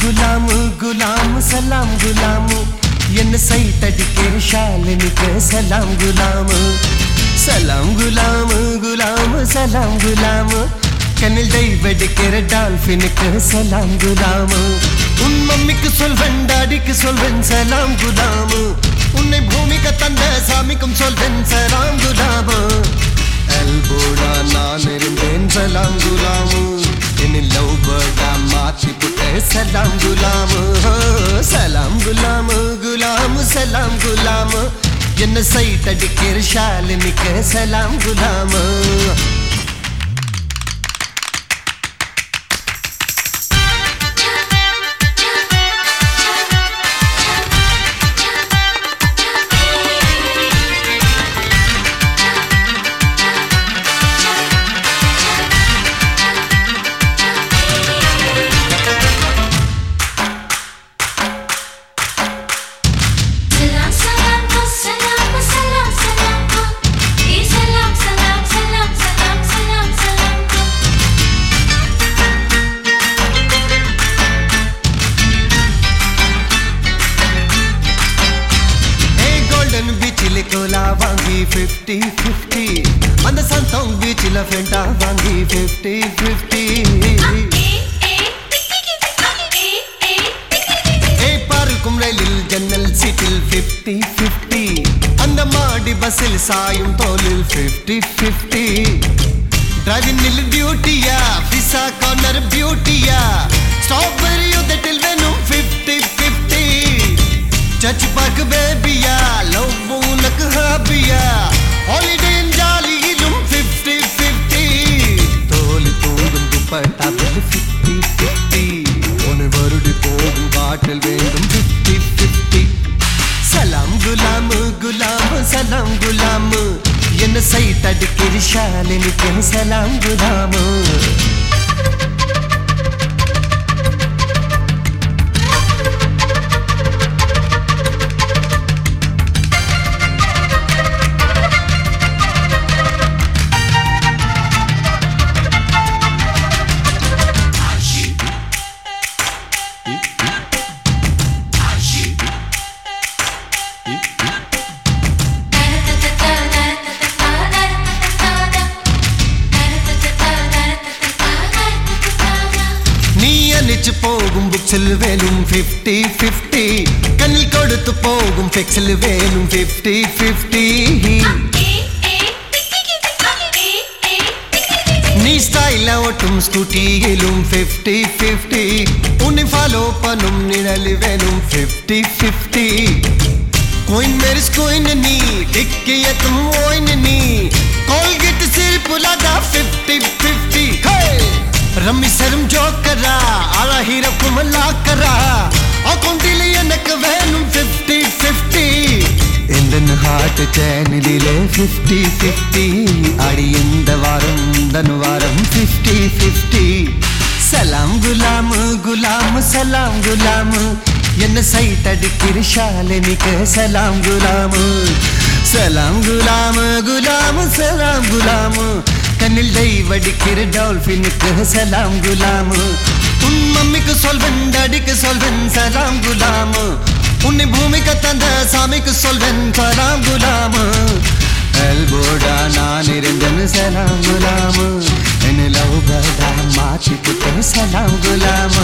குலாம் குலாம் சலாம் குலாம் என்ன சைத்தடிக்கே ஷாலினிக்கு சலாம் குலாம் சலாம் குலாம் குலாம் சலாம் குலாம் கண்ணில் டைவடிக்கிற டால்பினுக்கு சலாம் குலாம் உன் மம்மிக்கு சொல்வன் டாடிக்கு சொல்வன் சலாம் குலாம் உன்னை பூமிக்கு தந்த சாமிக்கும் சொல்வன் சலாம் மாத்தி புட்ட சலாம் குலாமு சலாம் குலாமு குலாமு சலாம் குலாமு என்ன சைட் அடிக்கிற ஷாலினிக்கு சலாம் பீச்சில் கோலா வாங்கி ஃபிஃப்டி ஃபிஃப்டி அந்த சந்தோங் பீச்சில் ஃபெண்டா வாங்கி fifty fifty Eh eh eh eh ஏ பார்க்கும் ரயிலில் ஜன்னல் சீட்டில் ஃபிஃப்டி ஃபிஃப்டி அந்த மாடி பஸ்ஸில் சாயும் தோலில் ஃபிஃப்டி ஃபிஃப்டி டிரைவிங்கில் பியூட்டியா பிசா கார்னர் பியூட்டியா ஸ்ட்ராபெரி உதட்டில் வேணும் ஃபிஃப்டி ஃபிஃப்டி சர்ச் பார்க் பேபியா லவ் போகும் வேண்டும் பிப்டி பிப்டி சலாம் குலாமு குலாமு சலாம் குலாமு. என்ன சைட் அடிக்கிற ஷாலினிக்கு சலாம் குலாமு? அணிச்சு போகும் புக்ஸில் வேணும் ஃபிஃப்டி ஃபிஃப்டி கண்ணில் கொடுத்து போகும் ஃபிக்ஸில் வேணும் ஃபிஃப்டி ஃபிஃப்டி நீ ஸ்டைல ஓட்டும் ஸ்கூட்டியிலும் ஃபிஃப்டி ஃபிஃப்டி உன்னை ஃபாலோ பண்ணும் நிழல் வேணும் ஃபிஃப்டி ஃபிஃப்டி கோயின் மேரிஸ் கோயின் நீ டிக்கியத்தும் ஓயின் நீ. கோல்கேட் சிரிப்பு லதா ஃபிஃப்டி ஃபிஃப்டி ரம்மி சரும் ஜோக்கரா அழகிரப்பும் லாக்கரா அக்கௌண்டில் எனக்கு வேணும் ஃபிஃப்டி ஃபிஃப்டி இந்த ஹார்ட் சேனலிலே ஃபிஃப்டி ஃபிஃப்டி அடி இந்த வாரம் தனு வாரம் ஃபிஃப்டி ஃபிஃப்டி சலாம் குலாமு குலாமு சலாம் குலாமு. என்ன சைட் அடிக்கிற ஷாலினிக்கு சலாம் குலாமு. சலாம் குலாமு குலாமு சலாம் குலாமு. கண்ணில் டைவடிக்கிற டால்பினுக்கு சலாம் குலாமு. உன் மம்மிக்கு சொல்வன் டாடிக்கு சொல்வன் சலாம் குலாமு. உன்னை பூமிக்கு தந்த சாமிக்கு சொல்வன் சலாம் குலாமு. எல்போடா நான் இருந்தேன் சலாம் குலாமு. என்ன லவ் படா மாத்தி சலாம் குலாமு.